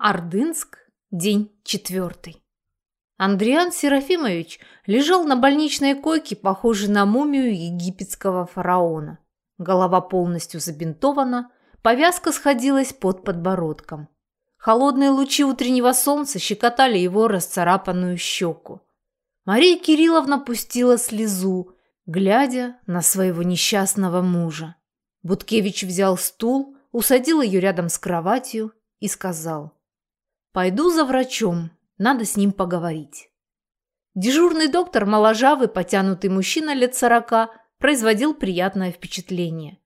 Ордынск, день четвертый. Андриан Серафимович лежал на больничной койке, похожей на мумию египетского фараона. Голова полностью забинтована, повязка сходилась под подбородком. Холодные лучи утреннего солнца щекотали его расцарапанную щеку. Мария Кирилловна пустила слезу, глядя на своего несчастного мужа. Буткевич взял стул, усадил ее рядом с кроватью и сказал – Пойду за врачом, надо с ним поговорить. Дежурный доктор, моложавый, потянутый мужчина лет сорока, производил приятное впечатление.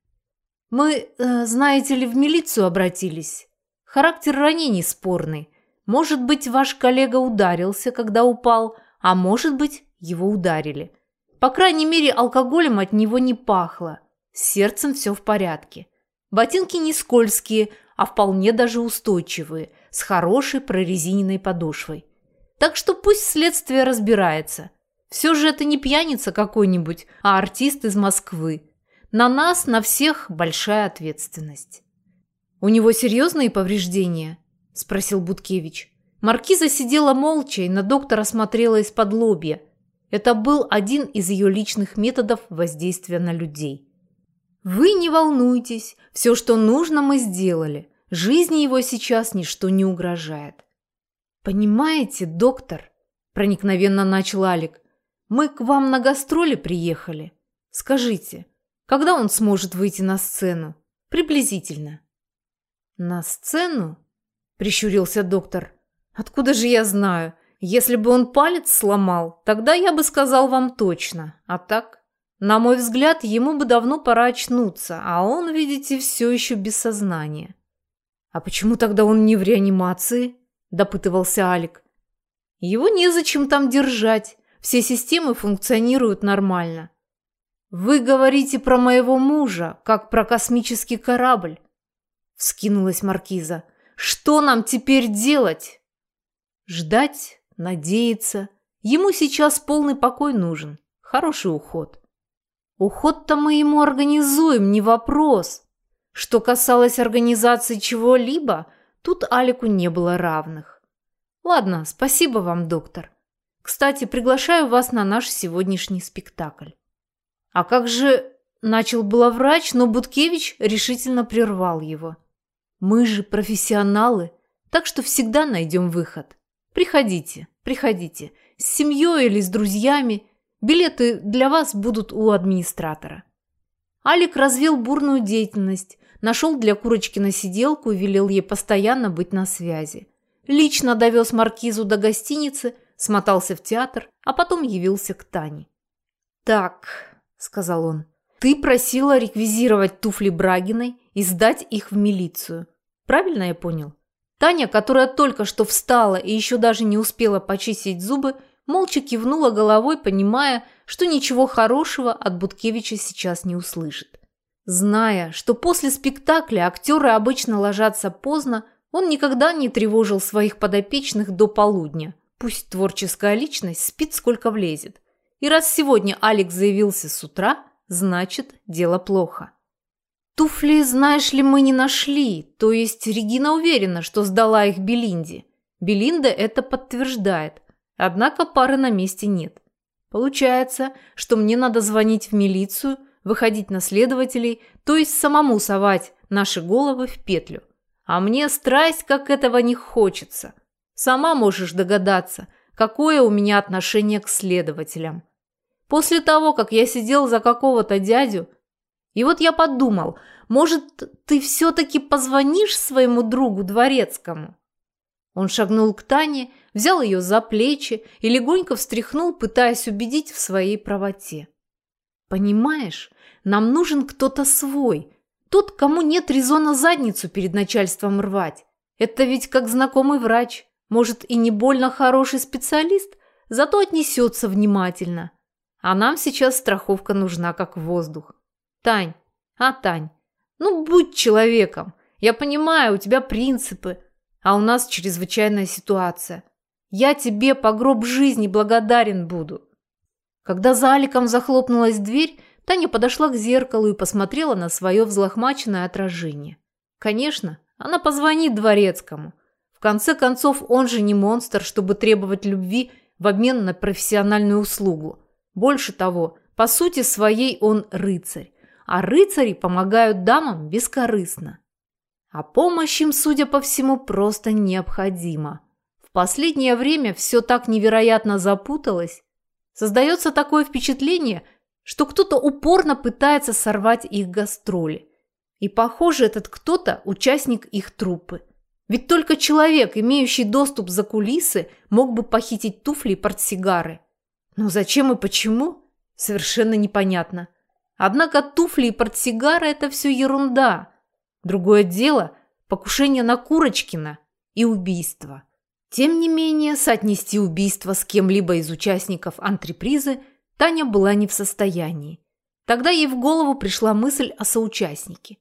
«Мы, э, знаете ли, в милицию обратились. Характер ранений спорный. Может быть, ваш коллега ударился, когда упал, а может быть, его ударили. По крайней мере, алкоголем от него не пахло. С сердцем все в порядке. Ботинки не скользкие, а вполне даже устойчивые – с хорошей прорезиненной подошвой. Так что пусть следствие разбирается. Все же это не пьяница какой-нибудь, а артист из Москвы. На нас, на всех большая ответственность. «У него серьезные повреждения?» – спросил Буткевич. Маркиза сидела молча и на доктора смотрела из-под лобья. Это был один из ее личных методов воздействия на людей. «Вы не волнуйтесь, все, что нужно, мы сделали. Жизни его сейчас ничто не угрожает. «Понимаете, доктор?» – проникновенно начал Алик. «Мы к вам на гастроли приехали. Скажите, когда он сможет выйти на сцену? Приблизительно». «На сцену?» – прищурился доктор. «Откуда же я знаю? Если бы он палец сломал, тогда я бы сказал вам точно. А так, на мой взгляд, ему бы давно пора очнуться, а он, видите, все еще без сознания». «А почему тогда он не в реанимации?» – допытывался Алик. «Его незачем там держать. Все системы функционируют нормально». «Вы говорите про моего мужа, как про космический корабль», – вскинулась Маркиза. «Что нам теперь делать?» «Ждать, надеяться. Ему сейчас полный покой нужен. Хороший уход». «Уход-то мы ему организуем, не вопрос», что касалось организации чего-либо, тут Алику не было равных. Ладно, спасибо вам, доктор. Кстати, приглашаю вас на наш сегодняшний спектакль. А как же... Начал было врач, но Буткевич решительно прервал его. Мы же профессионалы, так что всегда найдем выход. Приходите, приходите. С семьей или с друзьями. Билеты для вас будут у администратора. Алик развил бурную деятельность, нашел для курочки на сиделку и велел ей постоянно быть на связи. Лично довез маркизу до гостиницы, смотался в театр, а потом явился к Тане. «Так», – сказал он, – «ты просила реквизировать туфли Брагиной и сдать их в милицию. Правильно я понял?» Таня, которая только что встала и еще даже не успела почистить зубы, молча кивнула головой, понимая, что ничего хорошего от Буткевича сейчас не услышит. Зная, что после спектакля актеры обычно ложатся поздно, он никогда не тревожил своих подопечных до полудня. Пусть творческая личность спит сколько влезет. И раз сегодня Алекс заявился с утра, значит, дело плохо. Туфли, знаешь ли, мы не нашли, то есть Регина уверена, что сдала их Белинде. Белинда это подтверждает, однако пары на месте нет. Получается, что мне надо звонить в милицию – выходить на следователей, то есть самому совать наши головы в петлю. А мне страсть, как этого не хочется. Сама можешь догадаться, какое у меня отношение к следователям. После того, как я сидел за какого-то дядю, и вот я подумал, может, ты все-таки позвонишь своему другу Дворецкому? Он шагнул к Тане, взял ее за плечи и легонько встряхнул, пытаясь убедить в своей правоте. Понимаешь, нам нужен кто-то свой. Тот, кому нет резона задницу перед начальством рвать. Это ведь как знакомый врач. Может, и не больно хороший специалист, зато отнесется внимательно. А нам сейчас страховка нужна, как воздух. Тань, а, Тань, ну будь человеком. Я понимаю, у тебя принципы, а у нас чрезвычайная ситуация. Я тебе по гроб жизни благодарен буду. Когда за Аликом захлопнулась дверь, Таня подошла к зеркалу и посмотрела на свое взлохмаченное отражение. Конечно, она позвонит дворецкому. В конце концов, он же не монстр, чтобы требовать любви в обмен на профессиональную услугу. Больше того, по сути своей он рыцарь, а рыцари помогают дамам бескорыстно. А помощь им, судя по всему, просто необходима. В последнее время все так невероятно запуталось. Создается такое впечатление, что кто-то упорно пытается сорвать их гастроли. И, похоже, этот кто-то – участник их труппы. Ведь только человек, имеющий доступ за кулисы, мог бы похитить туфли и портсигары. Но зачем и почему? Совершенно непонятно. Однако туфли и портсигары – это все ерунда. Другое дело – покушение на Курочкина и убийство. Тем не менее, соотнести убийство с кем-либо из участников антрепризы Таня была не в состоянии. Тогда ей в голову пришла мысль о соучастнике.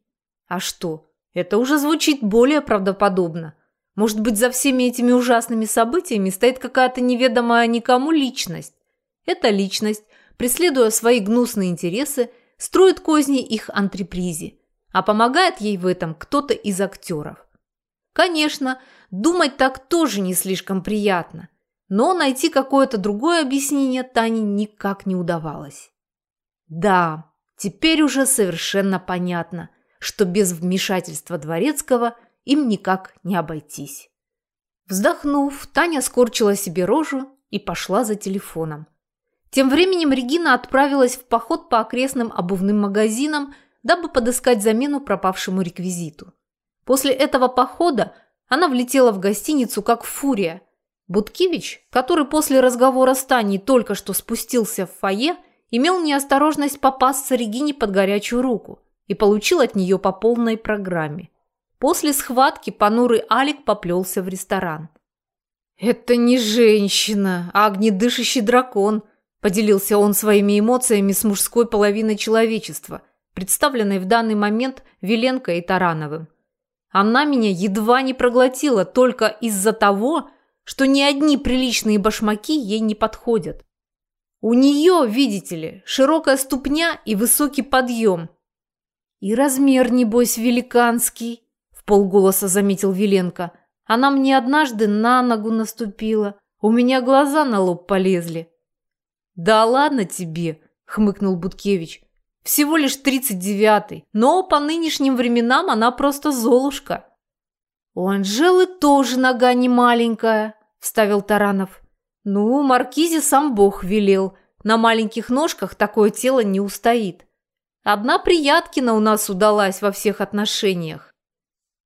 А что? Это уже звучит более правдоподобно. Может быть, за всеми этими ужасными событиями стоит какая-то неведомая никому личность. Эта личность, преследуя свои гнусные интересы, строит козни их антрепризе, а помогает ей в этом кто-то из актеров. Конечно, думать так тоже не слишком приятно, но найти какое-то другое объяснение Тане никак не удавалось. Да, теперь уже совершенно понятно – что без вмешательства Дворецкого им никак не обойтись. Вздохнув, Таня скорчила себе рожу и пошла за телефоном. Тем временем Регина отправилась в поход по окрестным обувным магазинам, дабы подыскать замену пропавшему реквизиту. После этого похода она влетела в гостиницу как фурия. Буткевич, который после разговора с Таней только что спустился в фойе, имел неосторожность попасться Регине под горячую руку – и получил от нее по полной программе. После схватки понурый Алик поплелся в ресторан. «Это не женщина, а огнедышащий дракон», – поделился он своими эмоциями с мужской половиной человечества, представленной в данный момент Веленко и Тарановым. «Она меня едва не проглотила только из-за того, что ни одни приличные башмаки ей не подходят. У нее, видите ли, широкая ступня и высокий подъем – «И размер, небось, великанский», – в полголоса заметил Виленко. «Она мне однажды на ногу наступила. У меня глаза на лоб полезли». «Да ладно тебе», – хмыкнул Буткевич. «Всего лишь тридцать девятый, но по нынешним временам она просто золушка». «У Анжелы тоже нога не маленькая», – вставил Таранов. «Ну, Маркизе сам Бог велел. На маленьких ножках такое тело не устоит». Одна Прияткина у нас удалась во всех отношениях.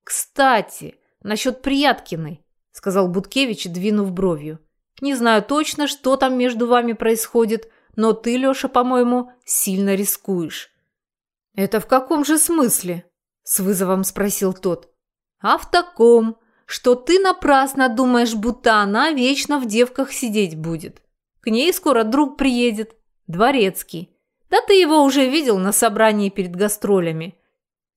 Кстати, насчет Прияткиной, сказал Буткевич, двинув бровью. Не знаю точно, что там между вами происходит, но ты, Леша, по-моему, сильно рискуешь. Это в каком же смысле? С вызовом спросил тот. А в таком, что ты напрасно думаешь, будто она вечно в девках сидеть будет. К ней скоро друг приедет, дворецкий. Да ты его уже видел на собрании перед гастролями.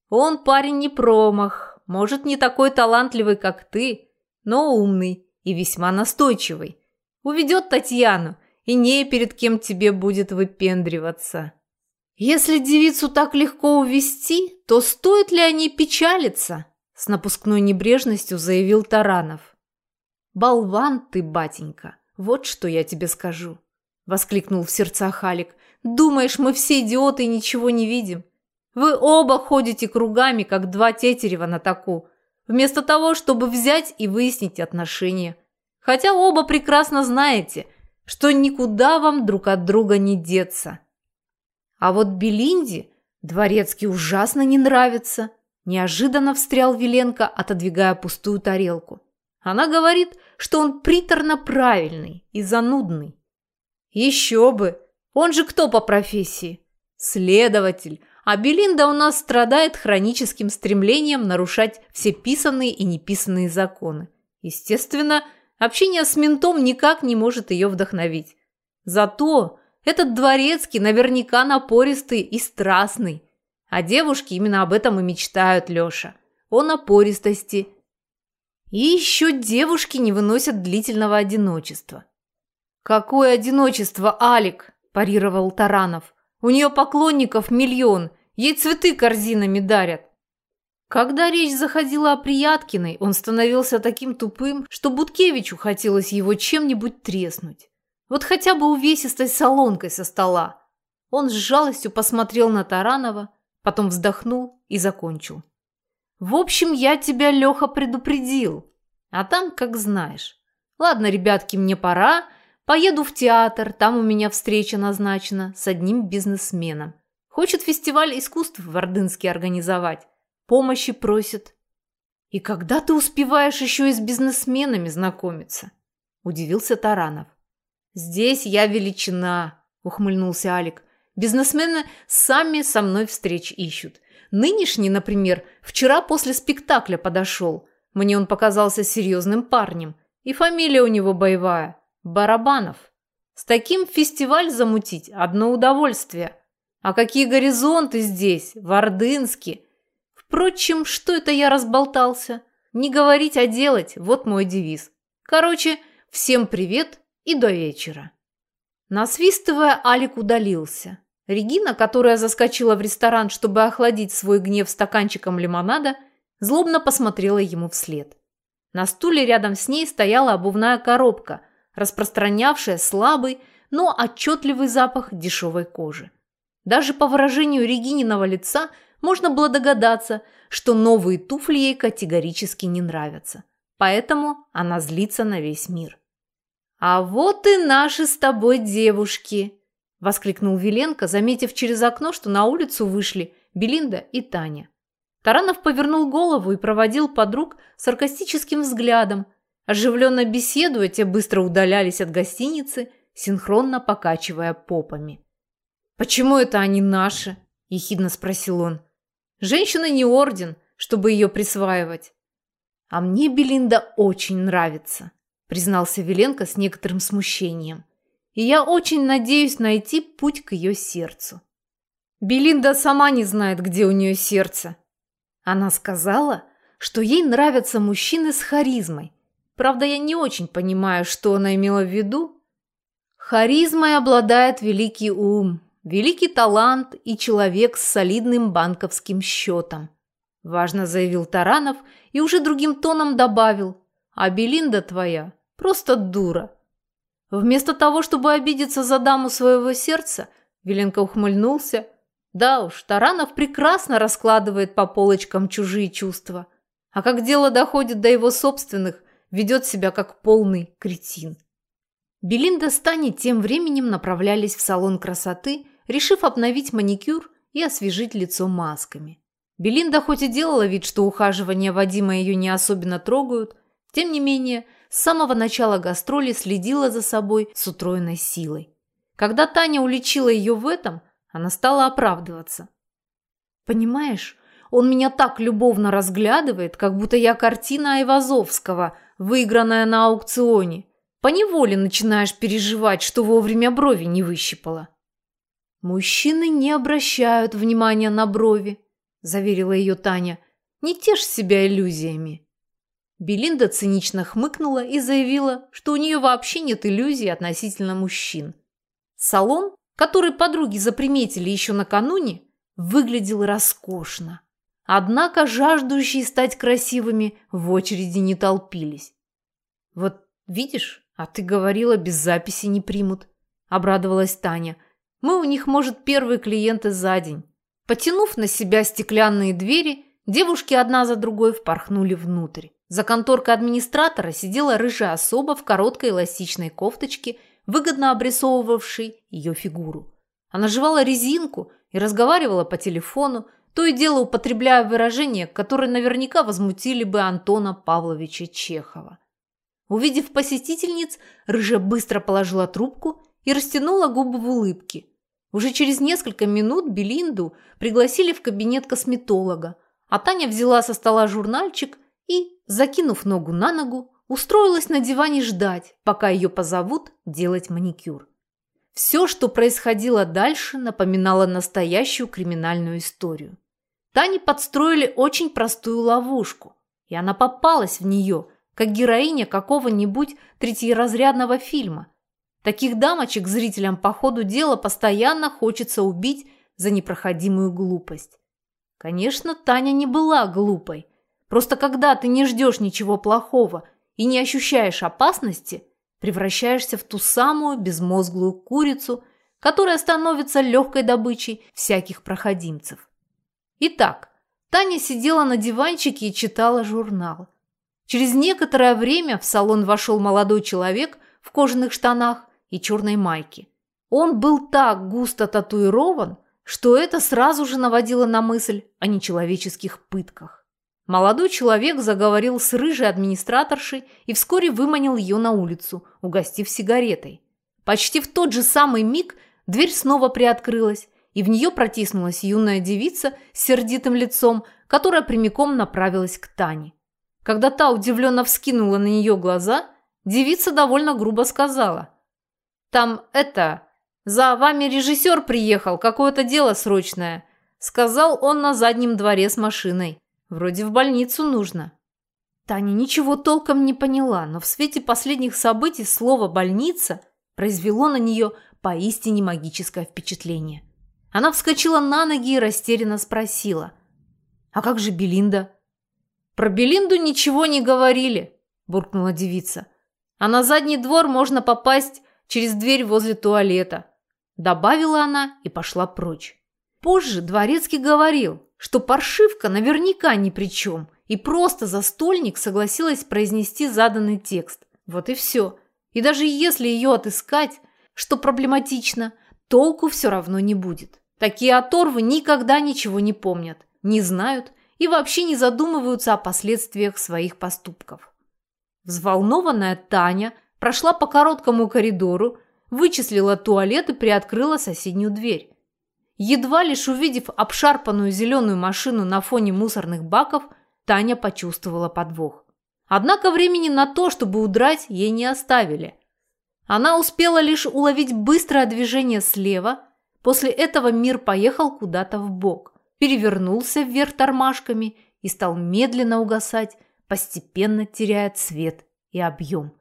Он парень не промах, может, не такой талантливый, как ты, но умный и весьма настойчивый. Уведет Татьяну, и не перед кем тебе будет выпендриваться. Если девицу так легко увести, то стоит ли они печалиться? С напускной небрежностью заявил Таранов. «Болван ты, батенька, вот что я тебе скажу!» Воскликнул в сердцах Халик. Думаешь, мы все идиоты и ничего не видим? Вы оба ходите кругами, как два тетерева на таку, вместо того, чтобы взять и выяснить отношения. Хотя оба прекрасно знаете, что никуда вам друг от друга не деться. А вот Белинде дворецкий ужасно не нравится. Неожиданно встрял Веленко, отодвигая пустую тарелку. Она говорит, что он приторно правильный и занудный. Еще бы! Он же кто по профессии? Следователь. А Белинда у нас страдает хроническим стремлением нарушать все писанные и неписанные законы. Естественно, общение с ментом никак не может ее вдохновить. Зато этот дворецкий наверняка напористый и страстный. А девушки именно об этом и мечтают, Леша. О напористости. И еще девушки не выносят длительного одиночества. Какое одиночество, Алик? парировал Таранов. У нее поклонников миллион, ей цветы корзинами дарят. Когда речь заходила о Прияткиной, он становился таким тупым, что Буткевичу хотелось его чем-нибудь треснуть. Вот хотя бы увесистой солонкой со стола. Он с жалостью посмотрел на Таранова, потом вздохнул и закончил. «В общем, я тебя, Леха, предупредил. А там, как знаешь. Ладно, ребятки, мне пора. Поеду в театр, там у меня встреча назначена с одним бизнесменом. Хочет фестиваль искусств в Ордынске организовать. Помощи просит. И когда ты успеваешь еще и с бизнесменами знакомиться? Удивился Таранов. Здесь я величина, ухмыльнулся Алик. Бизнесмены сами со мной встреч ищут. Нынешний, например, вчера после спектакля подошел. Мне он показался серьезным парнем. И фамилия у него боевая. Барабанов. С таким фестиваль замутить – одно удовольствие. А какие горизонты здесь, в Ордынске! Впрочем, что это я разболтался? Не говорить, а делать – вот мой девиз. Короче, всем привет и до вечера. Насвистывая, Алик удалился. Регина, которая заскочила в ресторан, чтобы охладить свой гнев стаканчиком лимонада, злобно посмотрела ему вслед. На стуле рядом с ней стояла обувная коробка, распространявшая слабый, но отчетливый запах дешевой кожи. Даже по выражению Регининого лица можно было догадаться, что новые туфли ей категорически не нравятся. Поэтому она злится на весь мир. «А вот и наши с тобой девушки!» – воскликнул Виленко, заметив через окно, что на улицу вышли Белинда и Таня. Таранов повернул голову и проводил подруг саркастическим взглядом. Оживленно беседуя, те быстро удалялись от гостиницы, синхронно покачивая попами. «Почему это они наши?» – ехидно спросил он. «Женщина не орден, чтобы ее присваивать». «А мне Белинда очень нравится», – признался Веленко с некоторым смущением. «И я очень надеюсь найти путь к ее сердцу». Белинда сама не знает, где у нее сердце. Она сказала, что ей нравятся мужчины с харизмой. Правда, я не очень понимаю, что она имела в виду. Харизмой обладает великий ум, великий талант и человек с солидным банковским счетом. Важно заявил Таранов и уже другим тоном добавил. А Белинда твоя просто дура. Вместо того, чтобы обидеться за даму своего сердца, Веленко ухмыльнулся. Да уж, Таранов прекрасно раскладывает по полочкам чужие чувства. А как дело доходит до его собственных, ведет себя как полный кретин. Белинда с Таней тем временем направлялись в салон красоты, решив обновить маникюр и освежить лицо масками. Белинда хоть и делала вид, что ухаживания Вадима ее не особенно трогают, тем не менее, с самого начала гастроли следила за собой с утроенной силой. Когда Таня уличила ее в этом, она стала оправдываться. «Понимаешь, он меня так любовно разглядывает, как будто я картина Айвазовского, выигранная на аукционе. Поневоле начинаешь переживать, что вовремя брови не выщипала». «Мужчины не обращают внимания на брови», – заверила ее Таня. «Не тешь себя иллюзиями». Белинда цинично хмыкнула и заявила, что у нее вообще нет иллюзий относительно мужчин. Салон, который подруги заприметили еще накануне, выглядел роскошно. Однако жаждущие стать красивыми в очереди не толпились. «Вот видишь, а ты говорила, без записи не примут», – обрадовалась Таня – мы у них, может, первые клиенты за день. Потянув на себя стеклянные двери, девушки одна за другой впорхнули внутрь. За конторкой администратора сидела рыжая особа в короткой эластичной кофточке, выгодно обрисовывавшей ее фигуру. Она жевала резинку и разговаривала по телефону, то и дело употребляя выражения, которые наверняка возмутили бы Антона Павловича Чехова. Увидев посетительниц, Рыжая быстро положила трубку и растянула губы в улыбке. Уже через несколько минут Белинду пригласили в кабинет косметолога, а Таня взяла со стола журнальчик и, закинув ногу на ногу, устроилась на диване ждать, пока ее позовут делать маникюр. Все, что происходило дальше, напоминало настоящую криминальную историю. Тане подстроили очень простую ловушку, и она попалась в нее, как героиня какого-нибудь третьеразрядного фильма – Таких дамочек зрителям по ходу дела постоянно хочется убить за непроходимую глупость. Конечно, Таня не была глупой. Просто когда ты не ждешь ничего плохого и не ощущаешь опасности, превращаешься в ту самую безмозглую курицу, которая становится легкой добычей всяких проходимцев. Итак, Таня сидела на диванчике и читала журнал. Через некоторое время в салон вошел молодой человек в кожаных штанах и черной майке. Он был так густо татуирован, что это сразу же наводило на мысль о нечеловеческих пытках. Молодой человек заговорил с рыжей администраторшей и вскоре выманил ее на улицу, угостив сигаретой. Почти в тот же самый миг дверь снова приоткрылась, и в нее протиснулась юная девица с сердитым лицом, которая прямиком направилась к Тане. Когда та удивленно вскинула на нее глаза, девица довольно грубо сказала. «Там это... За вами режиссер приехал, какое-то дело срочное», сказал он на заднем дворе с машиной. Вроде в больницу нужно. Таня ничего толком не поняла, но в свете последних событий слово «больница» произвело на нее поистине магическое впечатление. Она вскочила на ноги и растерянно спросила. «А как же Белинда?» «Про Белинду ничего не говорили», – буркнула девица. «А на задний двор можно попасть через дверь возле туалета», – добавила она и пошла прочь. Позже Дворецкий говорил, что паршивка наверняка ни при чем, и просто застольник согласилась произнести заданный текст. Вот и все. И даже если ее отыскать, что проблематично, толку все равно не будет. Такие оторвы никогда ничего не помнят, не знают и вообще не задумываются о последствиях своих поступков. Взволнованная Таня прошла по короткому коридору, вычислила туалет и приоткрыла соседнюю дверь. Едва лишь увидев обшарпанную зеленую машину на фоне мусорных баков, Таня почувствовала подвох. Однако времени на то, чтобы удрать, ей не оставили. Она успела лишь уловить быстрое движение слева, после этого мир поехал куда-то в бок, перевернулся вверх тормашками и стал медленно угасать, постепенно теряя цвет и объем.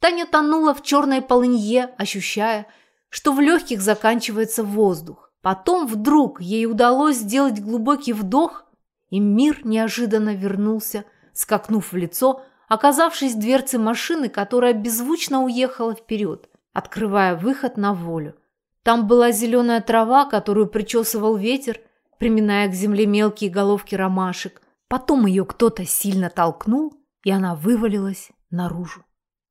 Таня тонула в черной полынье, ощущая, что в легких заканчивается воздух. Потом вдруг ей удалось сделать глубокий вдох, и мир неожиданно вернулся, скакнув в лицо, оказавшись в дверце машины, которая беззвучно уехала вперед, открывая выход на волю. Там была зеленая трава, которую причесывал ветер, приминая к земле мелкие головки ромашек. Потом ее кто-то сильно толкнул, и она вывалилась наружу.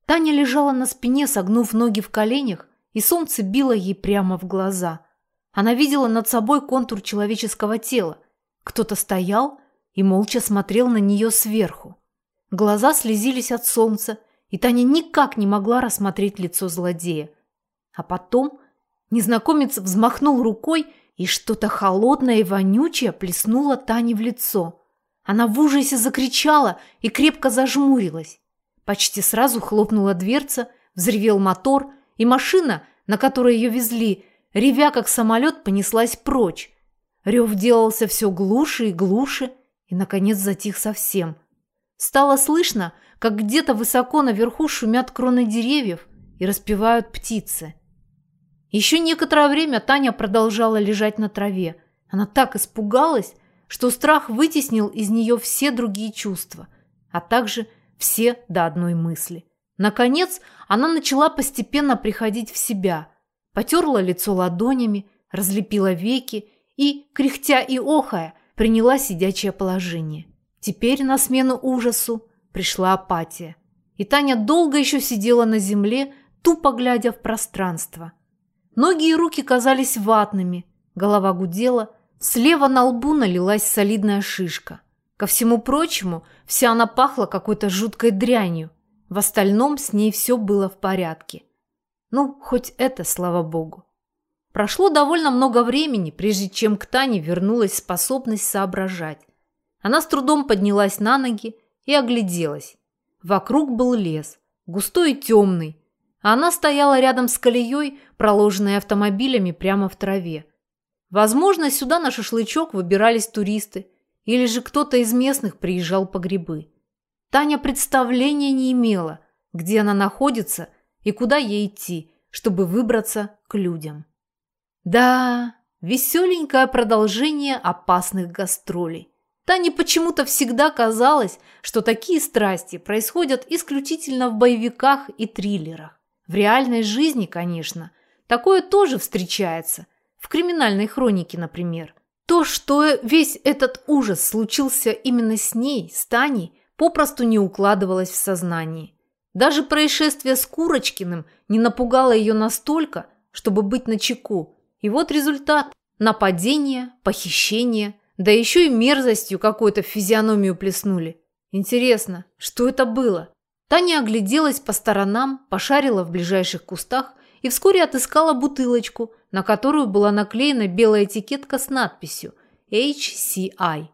Таня лежала на спине, согнув ноги в коленях, и солнце било ей прямо в глаза. Она видела над собой контур человеческого тела. Кто-то стоял и молча смотрел на нее сверху. Глаза слезились от солнца, и Таня никак не могла рассмотреть лицо злодея. А потом незнакомец взмахнул рукой, и что-то холодное и вонючее плеснуло Тане в лицо. Она в ужасе закричала и крепко зажмурилась. Почти сразу хлопнула дверца, взревел мотор, и машина, на которой ее везли, ревя как самолет, понеслась прочь. Рев делался все глуше и глуше, и, наконец, затих совсем. Стало слышно, как где-то высоко наверху шумят кроны деревьев и распевают птицы. Еще некоторое время Таня продолжала лежать на траве. Она так испугалась, что страх вытеснил из нее все другие чувства, а также все до одной мысли. Наконец, она начала постепенно приходить в себя – потерла лицо ладонями, разлепила веки и, кряхтя и охая, приняла сидячее положение. Теперь на смену ужасу пришла апатия. И Таня долго еще сидела на земле, тупо глядя в пространство. Ноги и руки казались ватными, голова гудела, слева на лбу налилась солидная шишка. Ко всему прочему, вся она пахла какой-то жуткой дрянью. В остальном с ней все было в порядке. Ну, хоть это, слава богу. Прошло довольно много времени, прежде чем к Тане вернулась способность соображать. Она с трудом поднялась на ноги и огляделась. Вокруг был лес, густой и темный, а она стояла рядом с колеей, проложенной автомобилями прямо в траве. Возможно, сюда на шашлычок выбирались туристы, или же кто-то из местных приезжал по грибы. Таня представления не имела, где она находится и куда ей идти, чтобы выбраться к людям. Да, Веселенькое продолжение опасных гастролей. Тане почему-то всегда казалось, что такие страсти происходят исключительно в боевиках и триллерах. В реальной жизни, конечно, такое тоже встречается. В криминальной хронике, например. То, что весь этот ужас случился именно с ней, с Таней, попросту не укладывалось в сознании. Даже происшествие с Курочкиным не напугало ее настолько, чтобы быть начеку. И вот результат – нападение, похищение – да еще и мерзостью какой-то в физиономию плеснули. Интересно, что это было? Таня огляделась по сторонам, пошарила в ближайших кустах и вскоре отыскала бутылочку, на которую была наклеена белая этикетка с надписью HCI.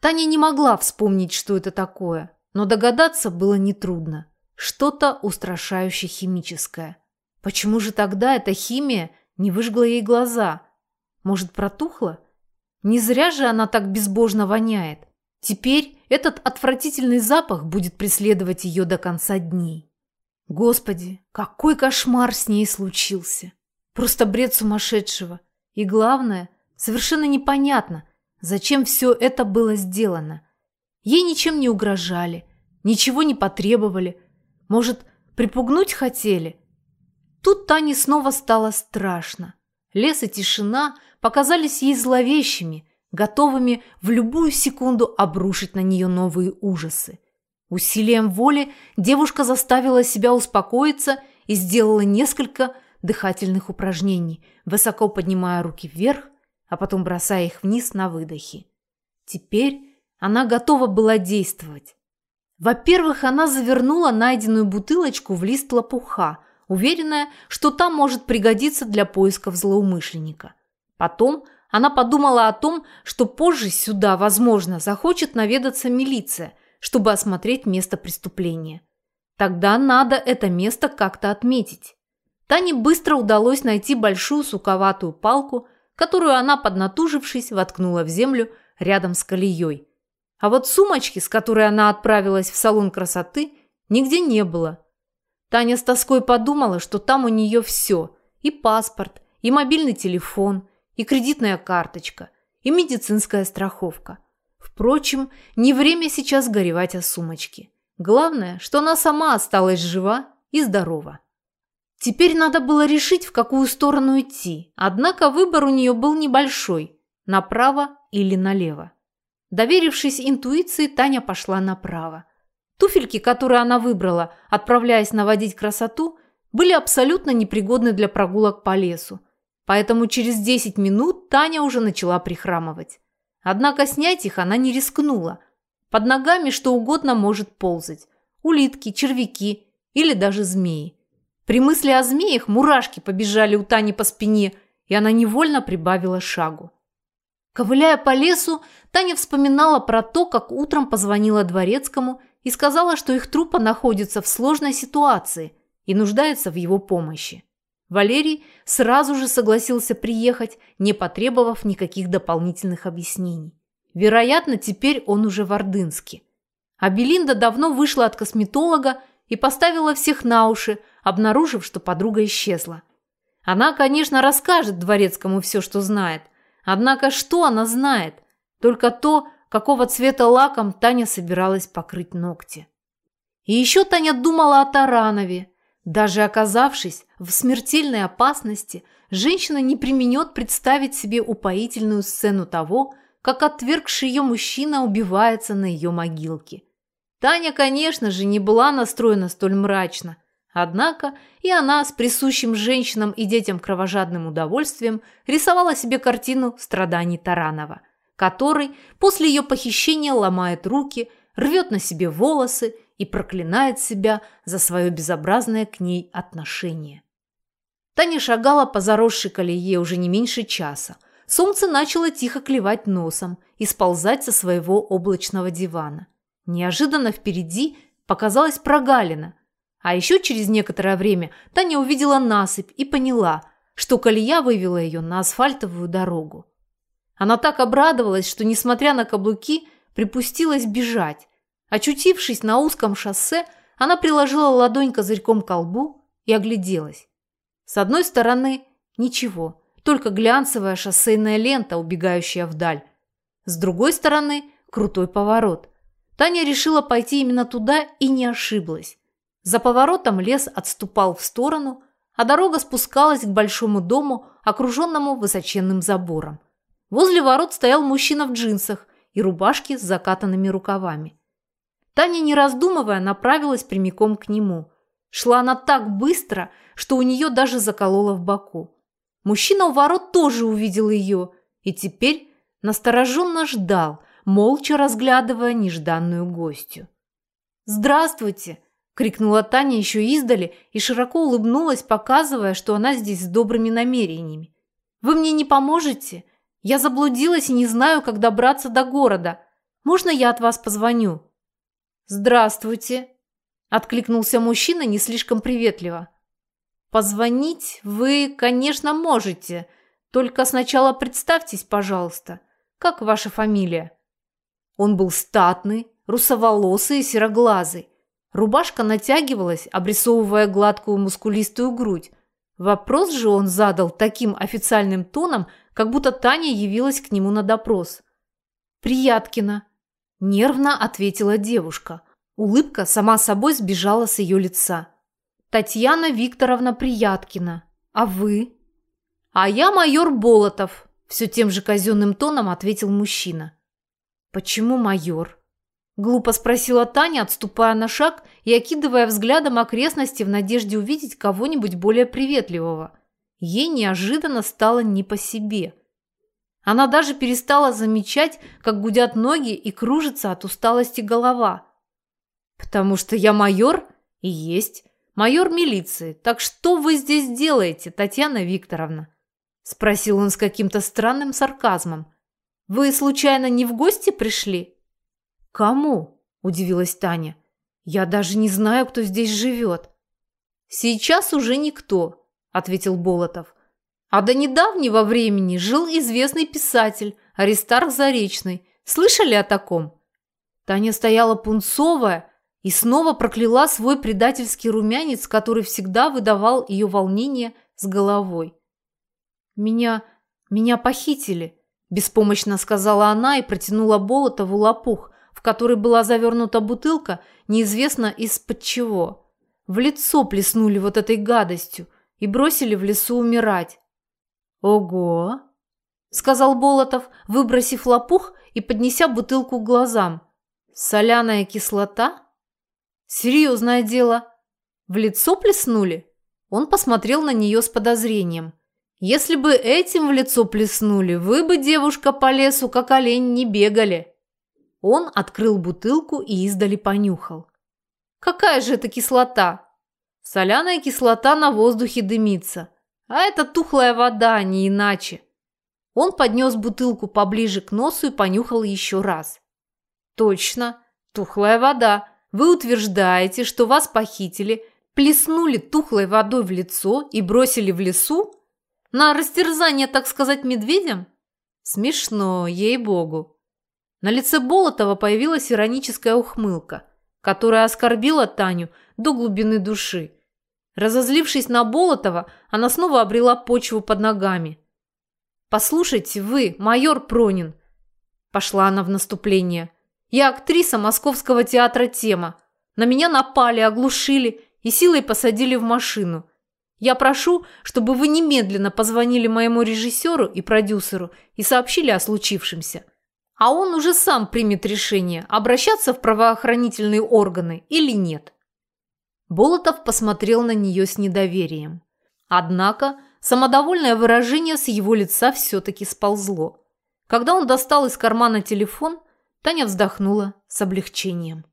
Таня не могла вспомнить, что это такое, но догадаться было нетрудно. Что-то устрашающе химическое. Почему же тогда эта химия не выжгла ей глаза? Может, протухла? Не зря же она так безбожно воняет. Теперь этот отвратительный запах будет преследовать ее до конца дней. Господи, какой кошмар с ней случился. Просто бред сумасшедшего. И главное, совершенно непонятно, зачем все это было сделано. Ей ничем не угрожали, ничего не потребовали. Может, припугнуть хотели? Тут Тане снова стало страшно. Лес и тишина показались ей зловещими, готовыми в любую секунду обрушить на нее новые ужасы. Усилием воли девушка заставила себя успокоиться и сделала несколько дыхательных упражнений, высоко поднимая руки вверх, а потом бросая их вниз на выдохе. Теперь она готова была действовать. Во-первых, она завернула найденную бутылочку в лист лопуха – уверенная, что там может пригодиться для поисков злоумышленника. Потом она подумала о том, что позже сюда, возможно, захочет наведаться милиция, чтобы осмотреть место преступления. Тогда надо это место как-то отметить. Тане быстро удалось найти большую суковатую палку, которую она, поднатужившись, воткнула в землю рядом с колеей. А вот сумочки, с которой она отправилась в салон красоты, нигде не было. Таня с тоской подумала, что там у нее все – и паспорт, и мобильный телефон, и кредитная карточка, и медицинская страховка. Впрочем, не время сейчас горевать о сумочке. Главное, что она сама осталась жива и здорова. Теперь надо было решить, в какую сторону идти, однако выбор у нее был небольшой – направо или налево. Доверившись интуиции, Таня пошла направо. Туфельки, которые она выбрала, отправляясь наводить красоту, были абсолютно непригодны для прогулок по лесу. Поэтому через 10 минут Таня уже начала прихрамывать. Однако снять их она не рискнула. Под ногами что угодно может ползать. Улитки, червяки или даже змеи. При мысли о змеях мурашки побежали у Тани по спине, и она невольно прибавила шагу. Ковыляя по лесу, Таня вспоминала про то, как утром позвонила дворецкому и сказала, что их трупа находится в сложной ситуации и нуждается в его помощи. Валерий сразу же согласился приехать, не потребовав никаких дополнительных объяснений. Вероятно, теперь он уже в Ордынске. А Белинда давно вышла от косметолога и поставила всех на уши, обнаружив, что подруга исчезла. Она, конечно, расскажет дворецкому все, что знает. Однако что она знает? Только то, какого цвета лаком Таня собиралась покрыть ногти. И еще Таня думала о Таранове. Даже оказавшись в смертельной опасности, женщина не применет представить себе упоительную сцену того, как отвергший ее мужчина убивается на ее могилке. Таня, конечно же, не была настроена столь мрачно, однако и она с присущим женщинам и детям кровожадным удовольствием рисовала себе картину страданий Таранова – который после ее похищения ломает руки, рвет на себе волосы и проклинает себя за свое безобразное к ней отношение. Таня шагала по заросшей колее уже не меньше часа. Солнце начало тихо клевать носом и сползать со своего облачного дивана. Неожиданно впереди показалась прогалина. А еще через некоторое время Таня увидела насыпь и поняла, что колея вывела ее на асфальтовую дорогу. Она так обрадовалась, что, несмотря на каблуки, припустилась бежать. Очутившись на узком шоссе, она приложила ладонь козырьком к колбу и огляделась. С одной стороны – ничего, только глянцевая шоссейная лента, убегающая вдаль. С другой стороны – крутой поворот. Таня решила пойти именно туда и не ошиблась. За поворотом лес отступал в сторону, а дорога спускалась к большому дому, окруженному высоченным забором. Возле ворот стоял мужчина в джинсах и рубашке с закатанными рукавами. Таня, не раздумывая, направилась прямиком к нему. Шла она так быстро, что у нее даже заколола в боку. Мужчина у ворот тоже увидел ее и теперь настороженно ждал, молча разглядывая нежданную гостью. «Здравствуйте!» – крикнула Таня еще издали и широко улыбнулась, показывая, что она здесь с добрыми намерениями. «Вы мне не поможете? Я заблудилась и не знаю, как добраться до города. Можно я от вас позвоню?» «Здравствуйте!» – откликнулся мужчина не слишком приветливо. «Позвонить вы, конечно, можете, только сначала представьтесь, пожалуйста. Как ваша фамилия?» Он был статный, русоволосый и сероглазый. Рубашка натягивалась, обрисовывая гладкую мускулистую грудь. Вопрос же он задал таким официальным тоном, как будто Таня явилась к нему на допрос. «Прияткина», – нервно ответила девушка. Улыбка сама собой сбежала с ее лица. «Татьяна Викторовна Прияткина. А вы?» «А я майор Болотов», – все тем же казенным тоном ответил мужчина. «Почему майор?» Глупо спросила Таня, отступая на шаг и окидывая взглядом окрестности в надежде увидеть кого-нибудь более приветливого. Ей неожиданно стало не по себе. Она даже перестала замечать, как гудят ноги и кружится от усталости голова. «Потому что я майор и есть майор милиции. Так что вы здесь делаете, Татьяна Викторовна?» Спросил он с каким-то странным сарказмом. «Вы, случайно, не в гости пришли?» «Кому?» – удивилась Таня. «Я даже не знаю, кто здесь живет». «Сейчас уже никто», – ответил Болотов. «А до недавнего времени жил известный писатель Аристарх Заречный. Слышали о таком?» Таня стояла пунцовая и снова прокляла свой предательский румянец, который всегда выдавал ее волнение с головой. «Меня... меня похитили», – беспомощно сказала она и протянула Болотову лопух, в который была завернута бутылка, неизвестно из-под чего. В лицо плеснули вот этой гадостью и бросили в лесу умирать. «Ого!» – сказал Болотов, выбросив лопух и поднеся бутылку к глазам. «Соляная кислота? Серьезное дело. В лицо плеснули?» Он посмотрел на нее с подозрением. «Если бы этим в лицо плеснули, вы бы, девушка, по лесу, как олень, не бегали». Он открыл бутылку и издали понюхал. «Какая же это кислота?» «Соляная кислота на воздухе дымится. А это тухлая вода, не иначе». Он поднес бутылку поближе к носу и понюхал еще раз. «Точно, тухлая вода. Вы утверждаете, что вас похитили, плеснули тухлой водой в лицо и бросили в лесу? На растерзание, так сказать, медведям? Смешно, ей-богу. На лице Болотова появилась ироническая ухмылка, которая оскорбила Таню до глубины души. Разозлившись на Болотова, она снова обрела почву под ногами. «Послушайте, вы, майор Пронин!» Пошла она в наступление. «Я актриса Московского театра «Тема». На меня напали, оглушили и силой посадили в машину. Я прошу, чтобы вы немедленно позвонили моему режиссеру и продюсеру и сообщили о случившемся а он уже сам примет решение, обращаться в правоохранительные органы или нет. Болотов посмотрел на нее с недоверием. Однако самодовольное выражение с его лица все-таки сползло. Когда он достал из кармана телефон, Таня вздохнула с облегчением.